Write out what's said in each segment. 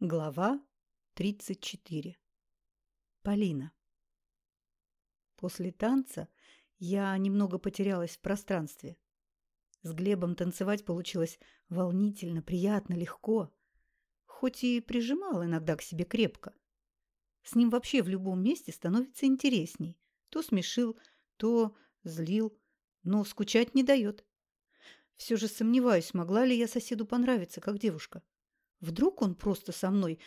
Глава 34. Полина. После танца я немного потерялась в пространстве. С Глебом танцевать получилось волнительно, приятно, легко. Хоть и прижимал иногда к себе крепко. С ним вообще в любом месте становится интересней. То смешил, то злил, но скучать не дает. Все же сомневаюсь, могла ли я соседу понравиться, как девушка. Вдруг он просто со мной,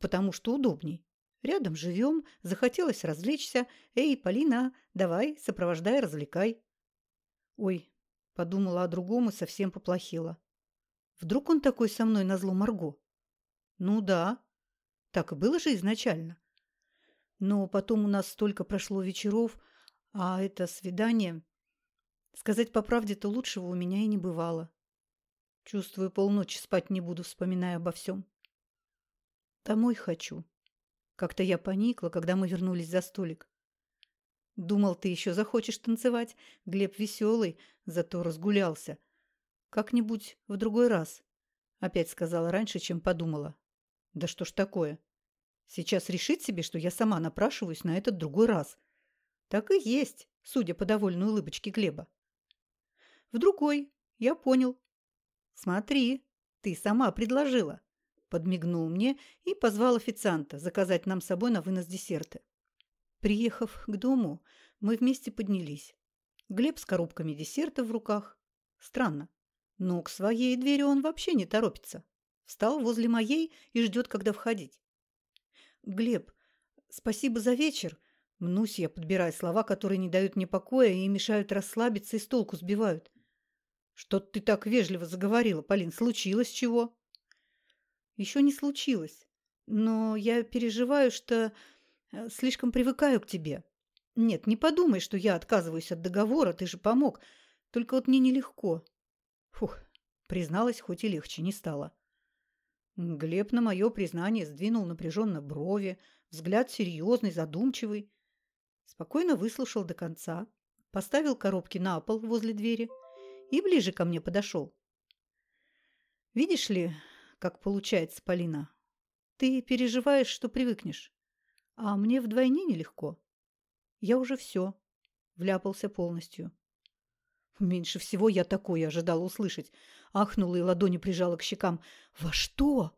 потому что удобней. Рядом живем, захотелось развлечься. Эй, Полина, давай, сопровождай, развлекай. Ой, подумала о другом и совсем поплохела. Вдруг он такой со мной назло Марго? Ну да, так и было же изначально. Но потом у нас столько прошло вечеров, а это свидание... Сказать по правде-то лучшего у меня и не бывало. Чувствую, полночи спать не буду, вспоминая обо всем. Домой хочу. Как-то я поникла, когда мы вернулись за столик. Думал, ты еще захочешь танцевать. Глеб веселый, зато разгулялся. Как-нибудь в другой раз. Опять сказала раньше, чем подумала. Да что ж такое? Сейчас решить себе, что я сама напрашиваюсь на этот другой раз. Так и есть, судя по довольной улыбочке Глеба. В другой, я понял. «Смотри, ты сама предложила!» Подмигнул мне и позвал официанта заказать нам с собой на вынос десерты. Приехав к дому, мы вместе поднялись. Глеб с коробками десертов в руках. Странно, но к своей двери он вообще не торопится. Встал возле моей и ждет, когда входить. «Глеб, спасибо за вечер!» Мнусь я, подбирая слова, которые не дают мне покоя и мешают расслабиться и с толку сбивают. Что ты так вежливо заговорила, Полин? Случилось чего? Еще не случилось. Но я переживаю, что э, слишком привыкаю к тебе. Нет, не подумай, что я отказываюсь от договора, ты же помог. Только вот мне нелегко. Фух, призналась, хоть и легче не стало. Глеб на мое признание сдвинул напряженно брови, взгляд серьезный, задумчивый. Спокойно выслушал до конца, поставил коробки на пол возле двери – и ближе ко мне подошел. «Видишь ли, как получается, Полина? Ты переживаешь, что привыкнешь, а мне вдвойне нелегко. Я уже все, вляпался полностью». Меньше всего я такое ожидала услышать. Ахнула и ладони прижала к щекам. «Во что?»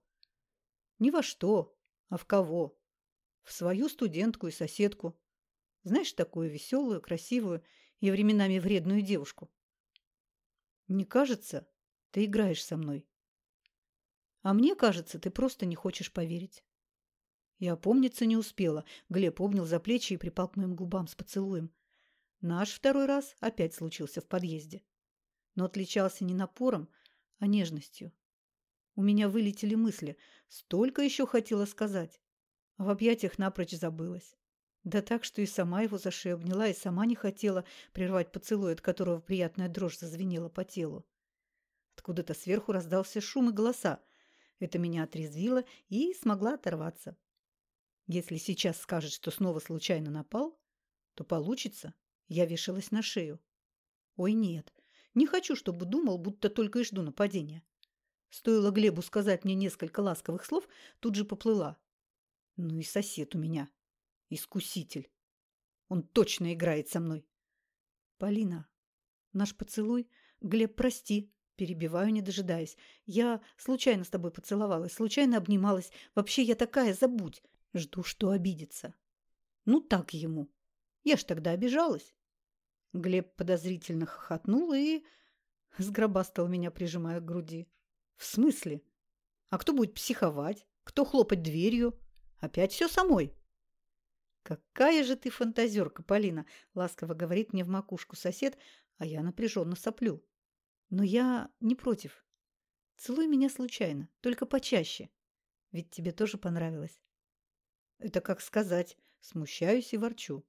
«Не во что, а в кого?» «В свою студентку и соседку. Знаешь, такую веселую, красивую и временами вредную девушку. Не кажется, ты играешь со мной. А мне кажется, ты просто не хочешь поверить. Я опомниться не успела. Глеб обнял за плечи и припал к моим губам с поцелуем. Наш второй раз опять случился в подъезде. Но отличался не напором, а нежностью. У меня вылетели мысли. Столько еще хотела сказать. А в объятиях напрочь забылась. Да так, что и сама его за шею обняла, и сама не хотела прервать поцелуй, от которого приятная дрожь зазвенела по телу. Откуда-то сверху раздался шум и голоса. Это меня отрезвило и смогла оторваться. Если сейчас скажет, что снова случайно напал, то получится. Я вешалась на шею. Ой, нет, не хочу, чтобы думал, будто только и жду нападения. Стоило Глебу сказать мне несколько ласковых слов, тут же поплыла. Ну и сосед у меня. Искуситель. Он точно играет со мной. Полина, наш поцелуй... Глеб, прости, перебиваю, не дожидаясь. Я случайно с тобой поцеловалась, случайно обнималась. Вообще я такая, забудь. Жду, что обидится. Ну так ему. Я ж тогда обижалась. Глеб подозрительно хохотнул и сгробастал меня, прижимая к груди. В смысле? А кто будет психовать? Кто хлопать дверью? Опять все самой. «Какая же ты фантазерка, Полина!» – ласково говорит мне в макушку сосед, а я напряженно соплю. «Но я не против. Целуй меня случайно, только почаще. Ведь тебе тоже понравилось». «Это как сказать. Смущаюсь и ворчу».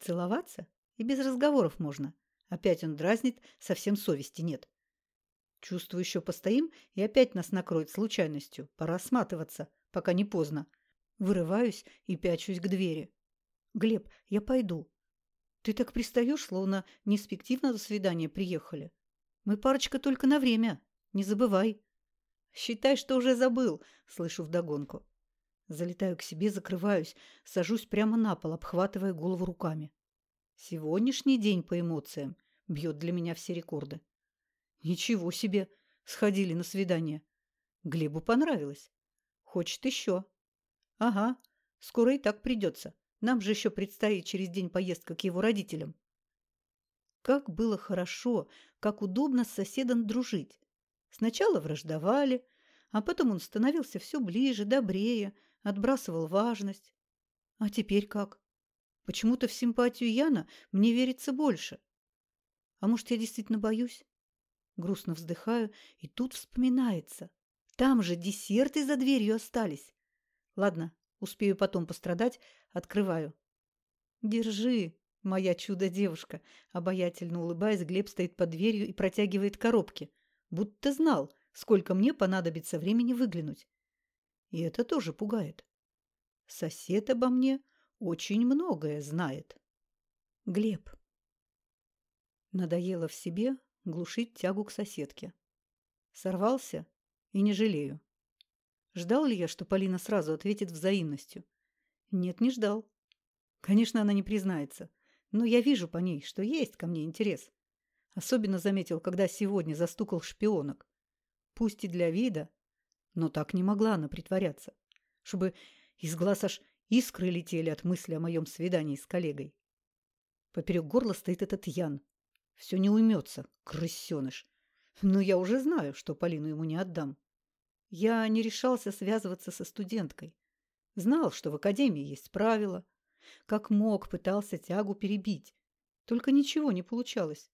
«Целоваться? И без разговоров можно. Опять он дразнит, совсем совести нет». Чувствую, еще постоим, и опять нас накроет случайностью. Пора сматываться, пока не поздно. Вырываюсь и пячусь к двери. «Глеб, я пойду. Ты так пристаешь, словно не спективно до свидания приехали. Мы парочка только на время, не забывай». Считай, что уже забыл, слышу вдогонку. Залетаю к себе, закрываюсь, сажусь прямо на пол, обхватывая голову руками. Сегодняшний день по эмоциям бьет для меня все рекорды. Ничего себе, сходили на свидание. Глебу понравилось. Хочет еще. Ага, скоро и так придется. Нам же еще предстоит через день поездка к его родителям. Как было хорошо, как удобно с соседом дружить. Сначала враждовали, а потом он становился все ближе, добрее, отбрасывал важность. А теперь как? Почему-то в симпатию Яна мне верится больше. А может, я действительно боюсь? Грустно вздыхаю, и тут вспоминается. Там же десерты за дверью остались. Ладно, успею потом пострадать, открываю. Держи, моя чудо-девушка. Обаятельно улыбаясь, Глеб стоит под дверью и протягивает коробки. Будто знал, сколько мне понадобится времени выглянуть. И это тоже пугает. Сосед обо мне очень многое знает. Глеб. Надоело в себе глушить тягу к соседке. Сорвался и не жалею. Ждал ли я, что Полина сразу ответит взаимностью? Нет, не ждал. Конечно, она не признается, но я вижу по ней, что есть ко мне интерес. Особенно заметил, когда сегодня застукал шпионок. Пусть и для вида, но так не могла она притворяться, чтобы из глаз аж искры летели от мысли о моем свидании с коллегой. Поперек горла стоит этот Ян. Все не уймется, крысеныш. Но я уже знаю, что Полину ему не отдам. Я не решался связываться со студенткой. Знал, что в академии есть правила. Как мог, пытался тягу перебить. Только ничего не получалось.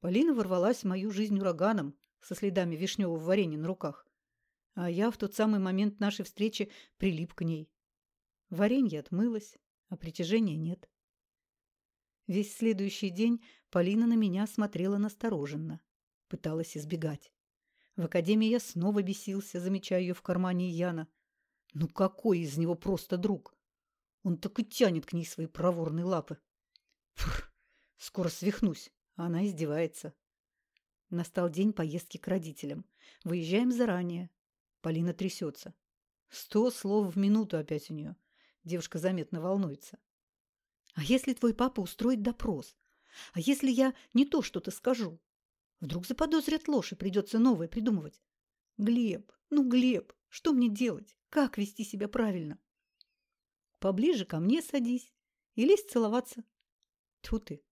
Полина ворвалась в мою жизнь ураганом, со следами вишневого варенья на руках. А я в тот самый момент нашей встречи прилип к ней. Варенье отмылось, а притяжения нет. Весь следующий день Полина на меня смотрела настороженно, пыталась избегать. В академии я снова бесился, замечая ее в кармане Яна. Ну какой из него просто друг? Он так и тянет к ней свои проворные лапы. Фур, скоро свихнусь, а она издевается. Настал день поездки к родителям. Выезжаем заранее. Полина трясется. Сто слов в минуту опять у нее. Девушка заметно волнуется. А если твой папа устроит допрос? А если я не то что-то скажу? Вдруг заподозрят ложь и придется новое придумывать. Глеб, ну, Глеб, что мне делать? Как вести себя правильно? Поближе ко мне садись и лезь целоваться. Тьфу ты.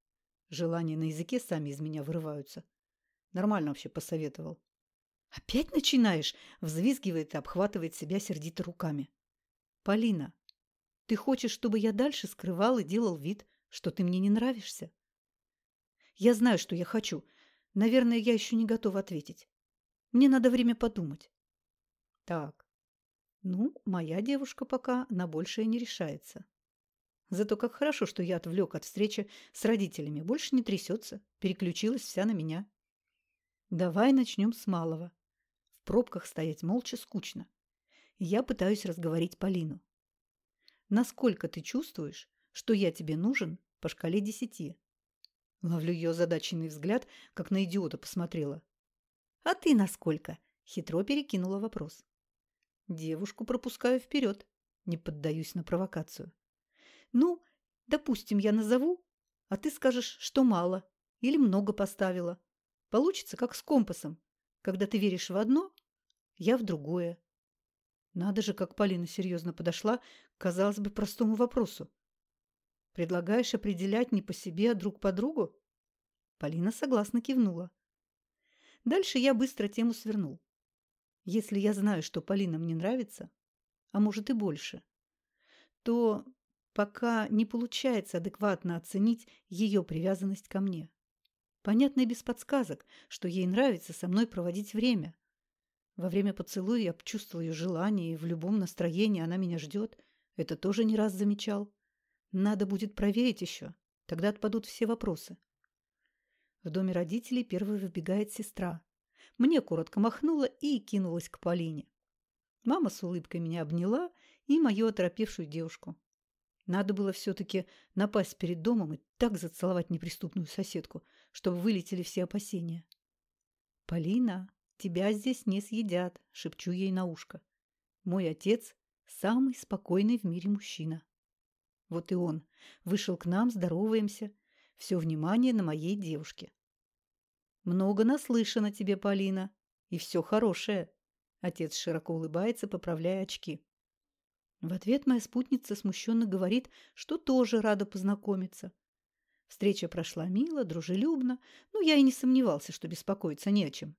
Желания на языке сами из меня вырываются. Нормально вообще посоветовал. Опять начинаешь? Взвизгивает и обхватывает себя сердито руками. Полина, ты хочешь, чтобы я дальше скрывал и делал вид, что ты мне не нравишься? Я знаю, что я хочу. Наверное, я еще не готова ответить. Мне надо время подумать. Так. Ну, моя девушка пока на большее не решается. Зато как хорошо, что я отвлек от встречи с родителями. Больше не трясется. Переключилась вся на меня. Давай начнем с малого. В пробках стоять молча скучно. Я пытаюсь разговорить Полину. Насколько ты чувствуешь, что я тебе нужен по шкале десяти? Ловлю ее озадаченный взгляд, как на идиота посмотрела. А ты насколько? Хитро перекинула вопрос. Девушку пропускаю вперед, не поддаюсь на провокацию. Ну, допустим, я назову, а ты скажешь, что мало или много поставила. Получится, как с компасом. Когда ты веришь в одно, я в другое. Надо же, как Полина серьезно подошла к, казалось бы, простому вопросу. Предлагаешь определять не по себе, а друг по другу? Полина согласно кивнула. Дальше я быстро тему свернул. Если я знаю, что Полина мне нравится, а может и больше, то пока не получается адекватно оценить ее привязанность ко мне. Понятно и без подсказок, что ей нравится со мной проводить время. Во время поцелуя я чувствую ее желание, и в любом настроении она меня ждет. Это тоже не раз замечал. Надо будет проверить еще. Тогда отпадут все вопросы. В доме родителей первой выбегает сестра. Мне коротко махнула и кинулась к Полине. Мама с улыбкой меня обняла и мою оторопевшую девушку. Надо было все-таки напасть перед домом и так зацеловать неприступную соседку, чтобы вылетели все опасения. «Полина, тебя здесь не съедят», – шепчу ей на ушко. «Мой отец – самый спокойный в мире мужчина». Вот и он. Вышел к нам, здороваемся. Все внимание на моей девушке. «Много наслышано тебе, Полина. И все хорошее». Отец широко улыбается, поправляя очки. В ответ моя спутница смущенно говорит, что тоже рада познакомиться. Встреча прошла мило, дружелюбно, но я и не сомневался, что беспокоиться не о чем.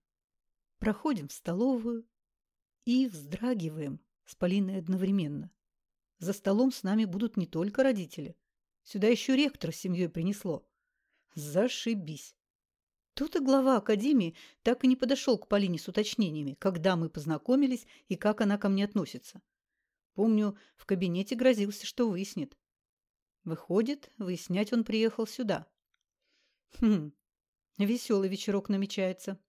Проходим в столовую и вздрагиваем с Полиной одновременно. За столом с нами будут не только родители. Сюда еще ректор с семьей принесло. Зашибись. Тут и глава академии так и не подошел к Полине с уточнениями, когда мы познакомились и как она ко мне относится. Помню, в кабинете грозился, что выяснит. Выходит, выяснять он приехал сюда. Хм, веселый вечерок намечается.